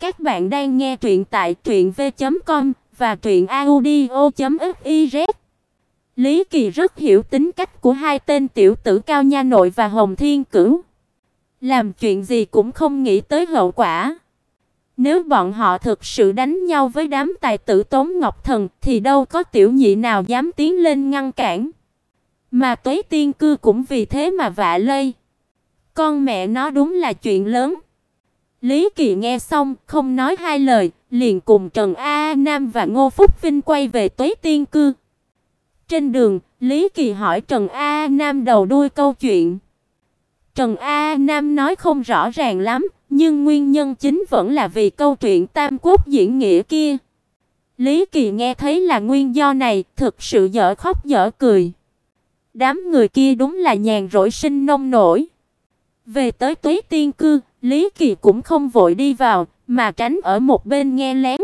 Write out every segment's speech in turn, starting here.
Các bạn đang nghe truyện tại truyệnv.com và truyệnaudio.fiz. Lý Kỳ rất hiểu tính cách của hai tên tiểu tử Cao Nha Nội và Hồng Thiên Cửu. Làm chuyện gì cũng không nghĩ tới hậu quả. Nếu bọn họ thực sự đánh nhau với đám tài tử Tống Ngọc Thần thì đâu có tiểu nhị nào dám tiến lên ngăn cản. Mà Tuế Tiên cư cũng vì thế mà vạ lây. Con mẹ nó đúng là chuyện lớn. Lý Kỳ nghe xong, không nói hai lời, liền cùng Trần A Nam và Ngô Phúc Vinh quay về Tuế Tiên cư. Trên đường, Lý Kỳ hỏi Trần A Nam đầu đuôi câu chuyện. Trần A Nam nói không rõ ràng lắm, nhưng nguyên nhân chính vẫn là vì câu chuyện Tam Quốc diễn nghĩa kia. Lý Kỳ nghe thấy là nguyên do này, thực sự dở khóc dở cười. Đám người kia đúng là nhàn rỗi sinh nông nổi. Về tới Tuế Tiên cư, Lý Kỳ cũng không vội đi vào, mà tránh ở một bên nghe lén.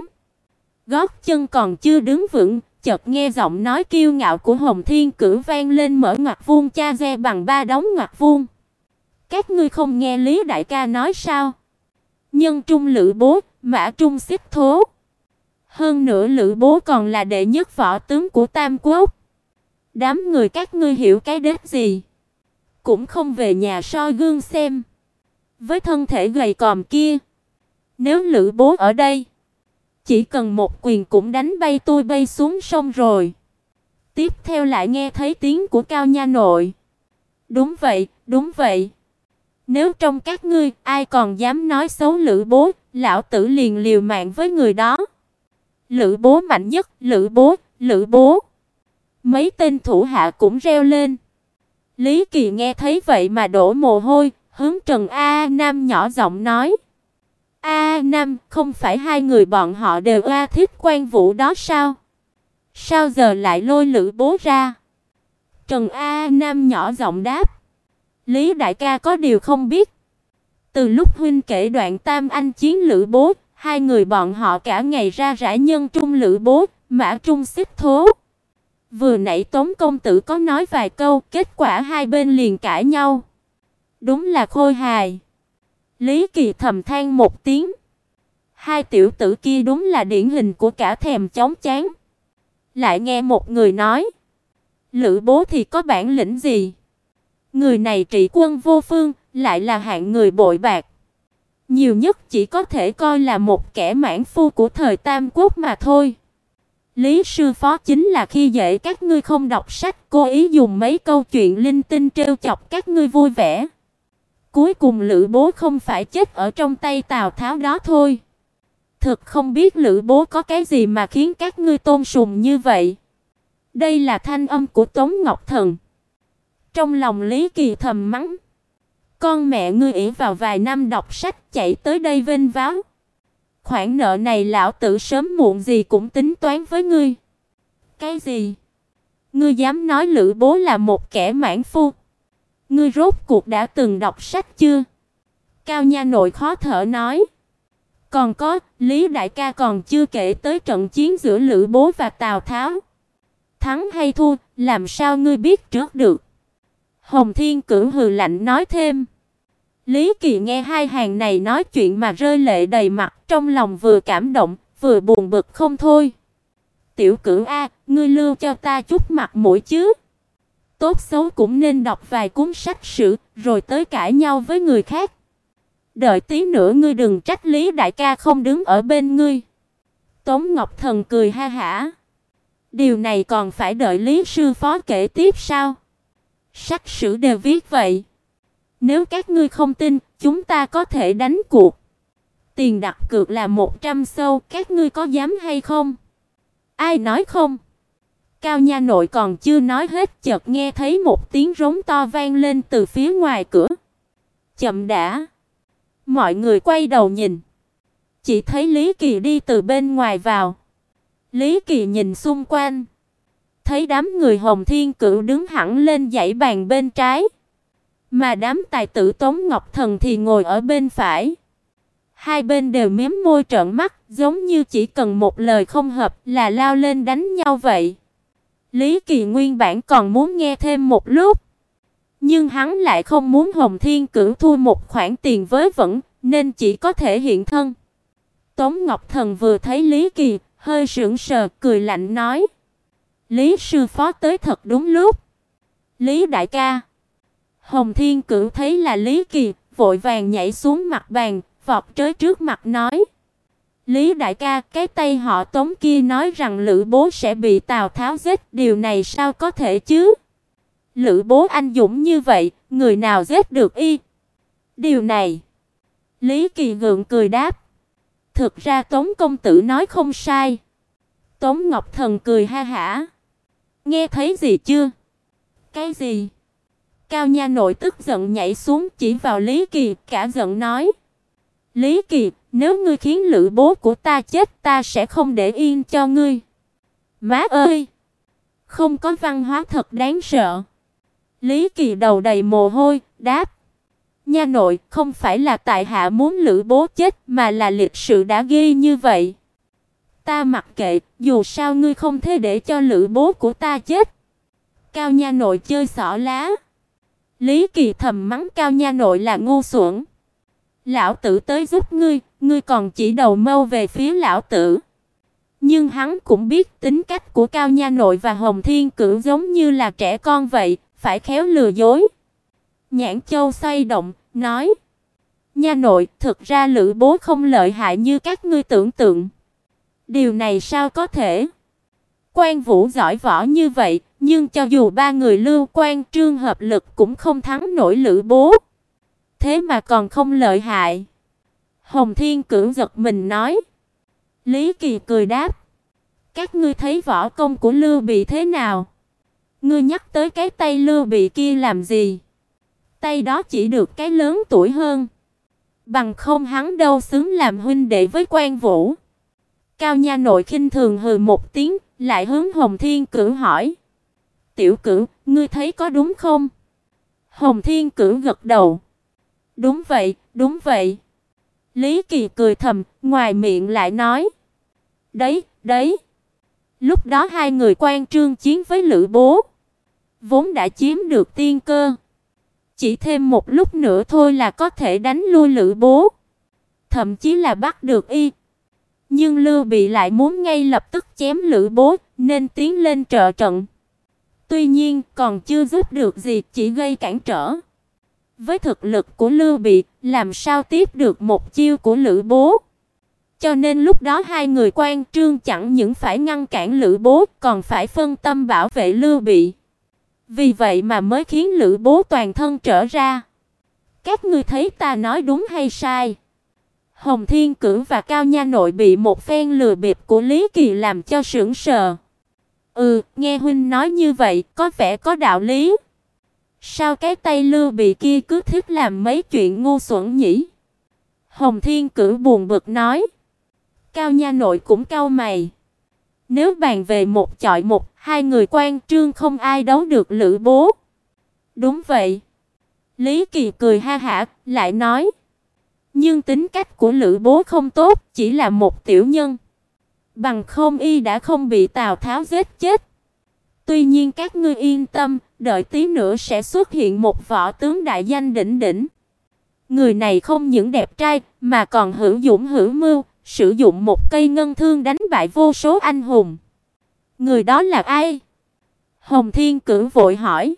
Gót chân còn chưa đứng vững, chợt nghe giọng nói kiêu ngạo của Hồng Thiên Cử vang lên mở ngoặc vuông cha re bằng ba đống ngoặc vuông. Các ngươi không nghe Lý đại ca nói sao? Nhân trung lữ bố, mã trung xích thố. Hơn nữa lữ bố còn là đệ nhất võ tướng của Tam Quốc. Đám người các ngươi hiểu cái đết gì? Cũng không về nhà soi gương xem. Với thân thể gầy còm kia, nếu Lữ Bố ở đây, chỉ cần một quyền cũng đánh bay tôi bay xuống sông rồi. Tiếp theo lại nghe thấy tiếng của Cao Nha Nội. Đúng vậy, đúng vậy. Nếu trong các ngươi ai còn dám nói xấu Lữ Bố, lão tử liền liều mạng với người đó. Lữ Bố mạnh nhất, Lữ Bố, Lữ Bố. Mấy tên thủ hạ cũng reo lên. Lý Kỳ nghe thấy vậy mà đổ mồ hôi, hướng Trần A Nam nhỏ giọng nói: "A Nam, không phải hai người bọn họ đều a thích Quan Vũ đó sao? Sao giờ lại lôi Lữ Bố ra?" Trần A Nam nhỏ giọng đáp: "Lý đại ca có điều không biết, từ lúc huynh kể đoạn Tam anh chiến Lữ Bố, hai người bọn họ cả ngày ra rã nhân trung Lữ Bố, mã trung xích thố." Vừa nãy Tống công tử có nói vài câu, kết quả hai bên liền cãi nhau. Đúng là khôi hài. Lý Kỳ thầm than một tiếng. Hai tiểu tử kia đúng là điển hình của cả thèm chóng chán. Lại nghe một người nói, Lữ Bố thì có bản lĩnh gì? Người này trị quân vô phương, lại là hạng người bội bạc. Nhiều nhất chỉ có thể coi là một kẻ mãn phu của thời Tam Quốc mà thôi. Lý sư phó chính là khi dễ các ngươi không đọc sách, cố ý dùng mấy câu chuyện linh tinh trêu chọc các ngươi vui vẻ. Cuối cùng Lữ Bố không phải chết ở trong tay Tào Tháo đó thôi. Thực không biết Lữ Bố có cái gì mà khiến các ngươi tôn sùng như vậy. Đây là thanh âm của Tống Ngọc Thần. Trong lòng Lý Kỳ thầm mắng, con mẹ ngươi ỷ vào vài năm đọc sách chạy tới đây vênh váo. Khoản nợ này lão tử sớm muộn gì cũng tính toán với ngươi. Cái gì? Ngươi dám nói Lữ Bố là một kẻ mãn phu? Ngươi rốt cuộc đã từng đọc sách chưa? Cao Nha nội khó thở nói. Còn có, Lý đại ca còn chưa kể tới trận chiến giữa Lữ Bố và Tào Tháo. Thắng hay thua, làm sao ngươi biết trước được? Hồng Thiên Cửu hừ lạnh nói thêm. Lý Kỳ nghe hai hàng này nói chuyện mà rơi lệ đầy mặt, trong lòng vừa cảm động, vừa buồn bực không thôi. Tiểu Cửu a, ngươi lưu cho ta chút mặt mũi chứ? Tốt xấu cũng nên đọc vài cuốn sách sử, rồi tới cãi nhau với người khác. Đợi tí nữa ngươi đừng trách Lý đại ca không đứng ở bên ngươi. Tống Ngọc Thần cười ha hả. Điều này còn phải đợi Lý sư phó kể tiếp sao? Sách sử đều viết vậy. Nếu các ngươi không tin, chúng ta có thể đánh cuộc. Tiền đặt cược là 100 sâu, các ngươi có dám hay không? Ai nói không? Cao nha nội còn chưa nói hết, chợt nghe thấy một tiếng rống to vang lên từ phía ngoài cửa. Chậm đã. Mọi người quay đầu nhìn, chỉ thấy Lý Kỳ đi từ bên ngoài vào. Lý Kỳ nhìn xung quanh, thấy đám người Hồng Thiên Cửu đứng hẳn lên dãy bàn bên trái. Mà đám tài tử Tống Ngọc Thần thì ngồi ở bên phải. Hai bên đều mím môi trợn mắt, giống như chỉ cần một lời không hợp là lao lên đánh nhau vậy. Lý Kỳ nguyên bản còn muốn nghe thêm một lúc, nhưng hắn lại không muốn Hồng Thiên Cửu thu một khoản tiền với vẫn, nên chỉ có thể hiện thân. Tống Ngọc Thần vừa thấy Lý Kỳ, hơi sững sờ, cười lạnh nói: "Lý sư phó tới thật đúng lúc." "Lý đại ca." Hồng Thiên Cửu thấy là Lý Kỳ, vội vàng nhảy xuống mặt bàn, vọt tới trước mặt nói: "Lý đại ca, cái tay họ Tống kia nói rằng Lữ Bố sẽ bị Tào Tháo giết, điều này sao có thể chứ?" Lữ Bố anh dũng như vậy, người nào giết được y? Điều này, Lý Kỳ gượng cười đáp. Thực ra Tống công tử nói không sai. Tống Ngọc Thần cười ha hả. Nghe thấy gì chưa? Cái gì? Cao nha nội tức giận nhảy xuống chỉ vào Lý Kỳ, cả giận nói: "Lý Kỳ, nếu ngươi khiến Lữ bố của ta chết, ta sẽ không để yên cho ngươi." Má ơi, không có văn hóa thật đáng sợ. Lý Kỳ đầu đầy mồ hôi, đáp: "Nha nội, không phải là tại hạ muốn Lữ bố chết, mà là lịch sự đã ghi như vậy." Ta mặc kệ, dù sao ngươi không thể để cho Lữ bố của ta chết. Cao nha nội chơi xỏ lá. Lý Kỳ thầm mắng Cao nha nội là ngu xuẩn. Lão tử tới giúp ngươi, ngươi còn chỉ đầu mâu về phía lão tử. Nhưng hắn cũng biết tính cách của Cao nha nội và Hồng Thiên Cửu giống như là trẻ con vậy, phải khéo lừa dối. Nhãn Châu xoay động, nói: "Nha nội, thực ra Lữ Bố không lợi hại như các ngươi tưởng tượng." Điều này sao có thể? Quan Vũ giỏi võ như vậy, nhưng cho dù ba người Lưu Quan Trương hợp lực cũng không thắng nổi Lữ Bố. Thế mà còn không lợi hại. Hồng Thiên Cửu giật mình nói. Lý Kỳ cười đáp: "Các ngươi thấy võ công của Lưu Bị thế nào? Ngươi nhắc tới cái tay Lưu Bị kia làm gì? Tay đó chỉ được cái lớn tuổi hơn, bằng không hắn đâu xứng làm huynh đệ với Quan Vũ." Cao nha nội khinh thường hừ một tiếng, lại hướng Hồng Thiên Cửu hỏi: "Tiểu Cửu, ngươi thấy có đúng không?" Hồng Thiên Cửu gật đầu. "Đúng vậy, đúng vậy." Lý Kỳ cười thầm, ngoài miệng lại nói: "Đấy, đấy." Lúc đó hai người quan trương chiến với Lữ Bố, vốn đã chiếm được tiên cơ. Chỉ thêm một lúc nữa thôi là có thể đánh lui Lữ Bố, thậm chí là bắt được y. Nhưng Lưu Bị lại muốn ngay lập tức chém Lữ Bố, nên tiến lên trợ trận. Tuy nhiên, còn chưa giúp được gì, chỉ gây cản trở. Với thực lực của Lưu Bị, làm sao tiếp được một chiêu của Lữ Bố? Cho nên lúc đó hai người quan trương chẳng những phải ngăn cản Lữ Bố, còn phải phân tâm bảo vệ Lưu Bị. Vì vậy mà mới khiến Lữ Bố toàn thân trở ra. Các ngươi thấy ta nói đúng hay sai? Hồng Thiên cử và Cao Nha Nội bị một phen lừa bịp của Lý Kỳ làm cho sững sờ. Ừ, nghe huynh nói như vậy, có vẻ có đạo lý. Sao cái tay Lưu Bị kia cứ thích làm mấy chuyện ngu xuẩn nhỉ? Hồng Thiên Cử buồn bực nói. Cao Nha Nội cũng cau mày. Nếu bàn về một chọi một, hai người quan trương không ai đấu được Lữ Bố. Đúng vậy. Lý Kỳ cười ha hả, lại nói: nhưng tính cách của Lữ Bố không tốt, chỉ là một tiểu nhân. Bằng không y đã không bị Tào Tháo giết chết. Tuy nhiên các ngươi yên tâm, đợi tí nữa sẽ xuất hiện một võ tướng đại danh đỉnh đỉnh. Người này không những đẹp trai mà còn hữu dũng hữu mưu, sử dụng một cây ngân thương đánh bại vô số anh hùng. Người đó là ai? Hồng Thiên Cửu vội hỏi.